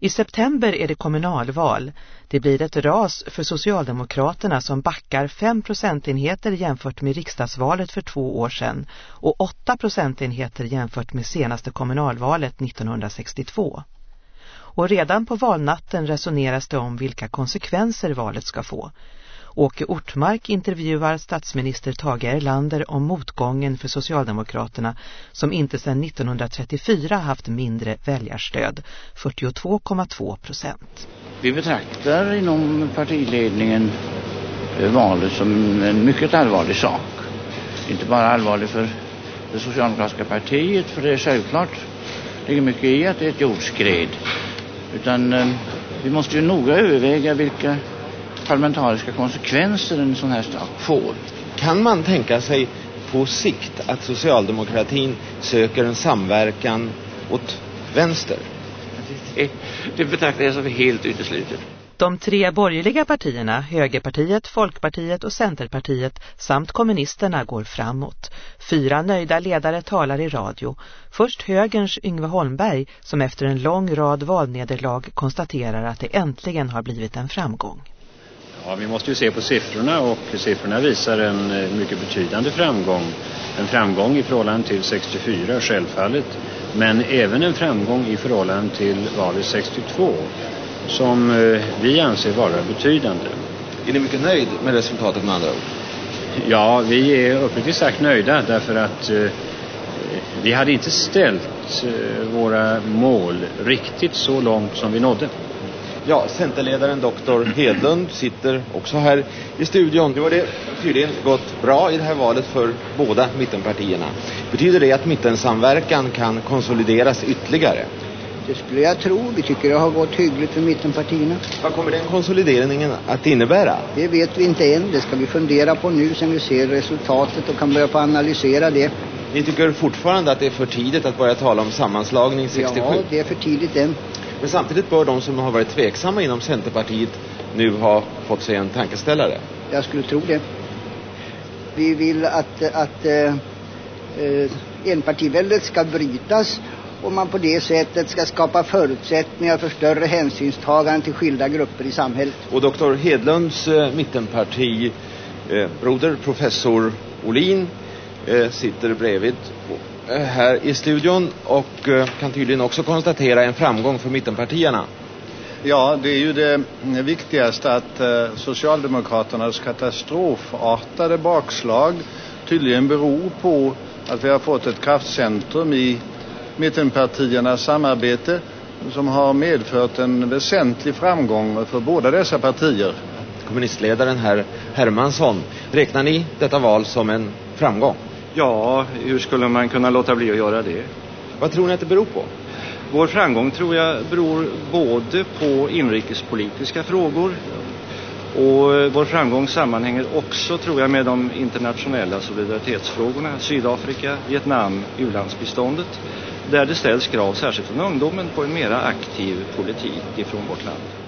I september är det kommunalval. Det blir ett ras för Socialdemokraterna som backar 5 procentenheter jämfört med riksdagsvalet för två år sedan och 8 procentenheter jämfört med senaste kommunalvalet 1962. Och redan på valnatten resoneras det om vilka konsekvenser valet ska få. Åke Ortmark intervjuar statsminister Tage Erlander om motgången för Socialdemokraterna som inte sedan 1934 haft mindre väljarstöd, 42,2 procent. Vi betraktar inom partiledningen eh, valet som en mycket allvarlig sak. Inte bara allvarlig för det socialdemokratiska partiet, för det är självklart, det ligger mycket i att det är ett jordskred. Utan eh, vi måste ju noga överväga vilka parlamentariska konsekvenser en sån här sak får. Kan man tänka sig på sikt att socialdemokratin söker en samverkan åt vänster? Det, betraktar jag som helt uteslutet. De tre borgerliga partierna, Högerpartiet, Folkpartiet och Centerpartiet samt kommunisterna går framåt. Fyra nöjda ledare talar i radio. Först högerns Yngve Holmberg som efter en lång rad valnederlag konstaterar att det äntligen har blivit en framgång. Ja, vi måste ju se på siffrorna och siffrorna visar en eh, mycket betydande framgång. En framgång i förhållande till 64 självfallet, men även en framgång i förhållande till valet 62 som eh, vi anser vara betydande. Är ni mycket nöjd med resultatet med andra ord? Ja, vi är uppriktigt sagt nöjda därför att eh, vi hade inte ställt våra mål riktigt så långt som vi nådde. Ja, Centerledaren doktor Hedlund sitter också här i studion. Nu har det tydligen gått bra i det här valet för båda mittenpartierna. Betyder det att mittensamverkan kan konsolideras ytterligare? Det skulle jag tro. Vi tycker det har gått hyggligt för mittenpartierna. Vad kommer den konsolideringen att innebära? Det vet vi inte än. Det ska vi fundera på nu sen vi ser resultatet och kan börja på analysera det. Ni tycker fortfarande att det är för tidigt att börja tala om sammanslagning 67? Ja, det är för tidigt än. Men samtidigt bör de som har varit tveksamma inom Centerpartiet nu ha fått sig en tankeställare. Jag skulle tro det. Vi vill att, att äh, enpartiväldet ska brytas och man på det sättet ska skapa förutsättningar för större hänsynstagande till skilda grupper i samhället. Och doktor Hedlunds äh, mittenparti äh, broder professor Olin äh, sitter bredvid här i studion och kan tydligen också konstatera en framgång för mittenpartierna. Ja, det är ju det viktigaste att eh, Socialdemokraternas katastrofartade bakslag tydligen beror på att vi har fått ett kraftcentrum i mittenpartiernas samarbete som har medfört en väsentlig framgång för båda dessa partier. Kommunistledaren herr Hermansson, räknar ni detta val som en framgång? Ja, hur skulle man kunna låta bli att göra det? Vad tror ni att det beror på? Vår framgång tror jag beror både på inrikespolitiska frågor och vår framgång sammanhänger också tror jag med de internationella solidaritetsfrågorna, Sydafrika, Vietnam, ulandsbiståndet, där det ställs krav särskilt från ungdomen på en mera aktiv politik ifrån vårt land.